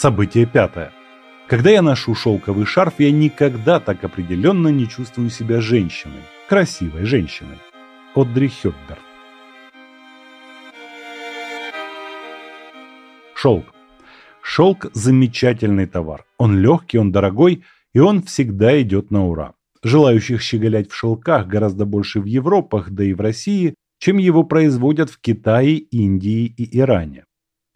Событие пятое. Когда я ношу шелковый шарф, я никогда так определенно не чувствую себя женщиной, красивой женщиной. Одри Хёбберт. Шелк. Шелк – замечательный товар. Он легкий, он дорогой, и он всегда идет на ура. Желающих щеголять в шелках гораздо больше в Европах, да и в России, чем его производят в Китае, Индии и Иране.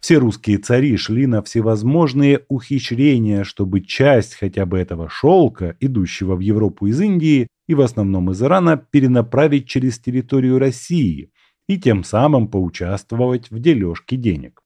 Все русские цари шли на всевозможные ухищрения, чтобы часть хотя бы этого шелка, идущего в Европу из Индии и в основном из Ирана, перенаправить через территорию России и тем самым поучаствовать в дележке денег.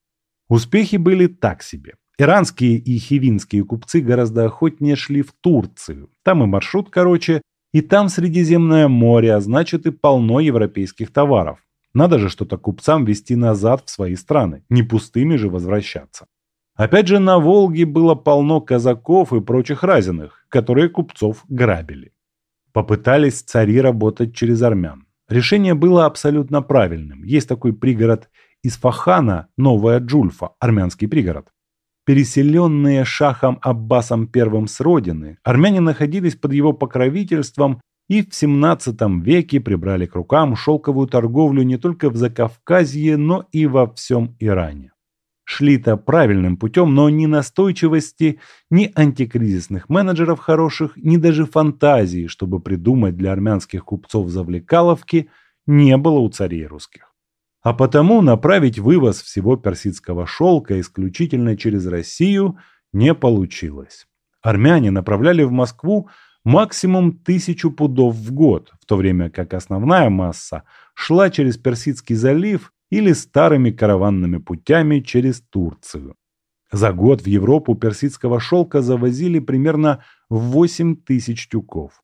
Успехи были так себе. Иранские и хивинские купцы гораздо охотнее шли в Турцию. Там и маршрут короче, и там Средиземное море, а значит и полно европейских товаров. Надо же что-то купцам везти назад в свои страны, не пустыми же возвращаться. Опять же, на Волге было полно казаков и прочих разиных, которые купцов грабили. Попытались цари работать через армян. Решение было абсолютно правильным. Есть такой пригород Исфахана, Новая Джульфа, армянский пригород. Переселенные шахом Аббасом I с родины, армяне находились под его покровительством и в 17 веке прибрали к рукам шелковую торговлю не только в Закавказье, но и во всем Иране. Шли-то правильным путем, но ни настойчивости, ни антикризисных менеджеров хороших, ни даже фантазии, чтобы придумать для армянских купцов завлекаловки, не было у царей русских. А потому направить вывоз всего персидского шелка исключительно через Россию не получилось. Армяне направляли в Москву максимум тысячу пудов в год, в то время как основная масса шла через Персидский залив или старыми караванными путями через Турцию. За год в Европу персидского шелка завозили примерно 8 тысяч тюков.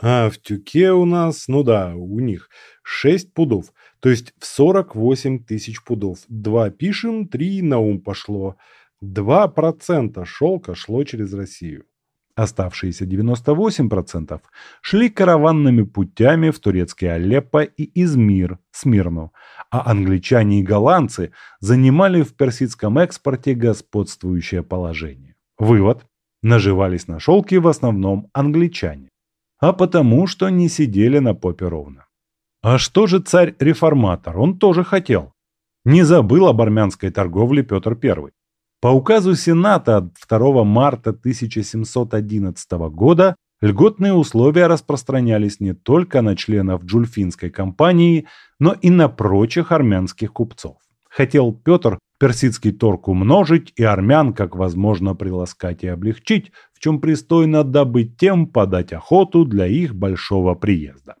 А в тюке у нас, ну да, у них 6 пудов, то есть в 48 тысяч пудов. Два пишем, три на ум пошло. 2% шелка шло через Россию. Оставшиеся 98% шли караванными путями в турецкий Алеппо и Измир, Смирну, а англичане и голландцы занимали в персидском экспорте господствующее положение. Вывод. Наживались на шелке в основном англичане. А потому, что не сидели на попе ровно. А что же царь-реформатор? Он тоже хотел. Не забыл об армянской торговле Петр I. По указу Сената от 2 марта 1711 года льготные условия распространялись не только на членов Джульфинской компании, но и на прочих армянских купцов. Хотел Петр персидский торг умножить и армян как возможно приласкать и облегчить, в чем пристойно дабы тем подать охоту для их большого приезда.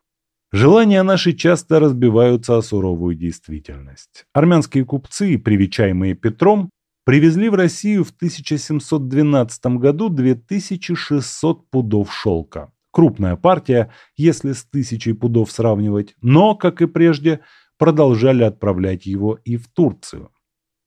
Желания наши часто разбиваются о суровую действительность. Армянские купцы, привечаемые Петром, привезли в Россию в 1712 году 2600 пудов шелка. Крупная партия, если с тысячей пудов сравнивать, но, как и прежде, продолжали отправлять его и в Турцию.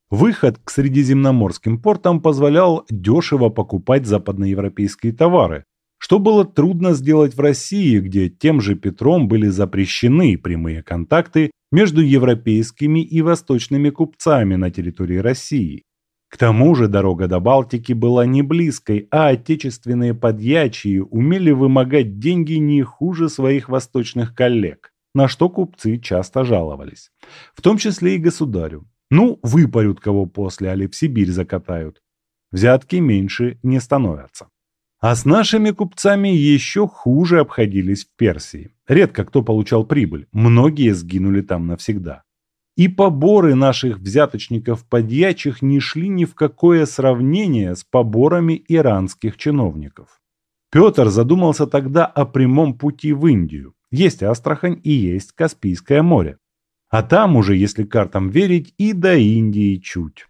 Выход к средиземноморским портам позволял дешево покупать западноевропейские товары, что было трудно сделать в России, где тем же Петром были запрещены прямые контакты между европейскими и восточными купцами на территории России. К тому же дорога до Балтики была не близкой, а отечественные подьячие умели вымогать деньги не хуже своих восточных коллег, на что купцы часто жаловались. В том числе и государю. Ну, выпарют кого после, али в Сибирь закатают. Взятки меньше не становятся. А с нашими купцами еще хуже обходились в Персии. Редко кто получал прибыль, многие сгинули там навсегда. И поборы наших взяточников-подьячих не шли ни в какое сравнение с поборами иранских чиновников. Петр задумался тогда о прямом пути в Индию. Есть Астрахань и есть Каспийское море. А там уже, если картам верить, и до Индии чуть.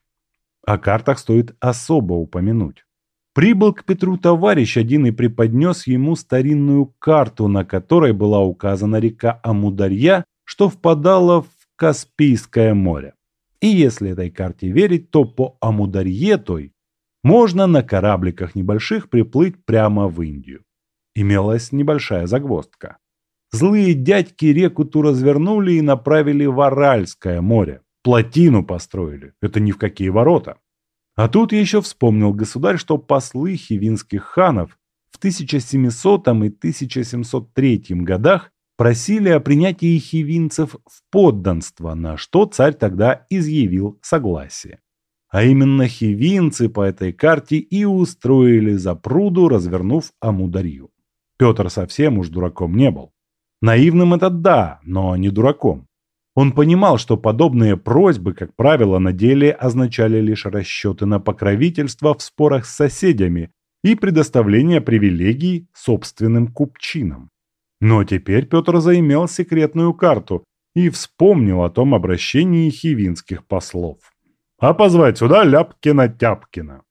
О картах стоит особо упомянуть. Прибыл к Петру товарищ один и преподнес ему старинную карту, на которой была указана река Амударья, что впадала в Каспийское море. И если этой карте верить, то по Амударье той можно на корабликах небольших приплыть прямо в Индию. Имелась небольшая загвоздка. Злые дядьки реку ту развернули и направили в Аральское море. Плотину построили. Это ни в какие ворота. А тут еще вспомнил государь, что послы хивинских ханов в 1700 и 1703 годах просили о принятии хивинцев в подданство, на что царь тогда изъявил согласие. А именно хивинцы по этой карте и устроили запруду, развернув Амударью. Петр совсем уж дураком не был. Наивным это да, но не дураком. Он понимал, что подобные просьбы, как правило, на деле означали лишь расчеты на покровительство в спорах с соседями и предоставление привилегий собственным купчинам. Но теперь Петр заимел секретную карту и вспомнил о том обращении хивинских послов. «А позвать сюда Ляпкина-Тяпкина».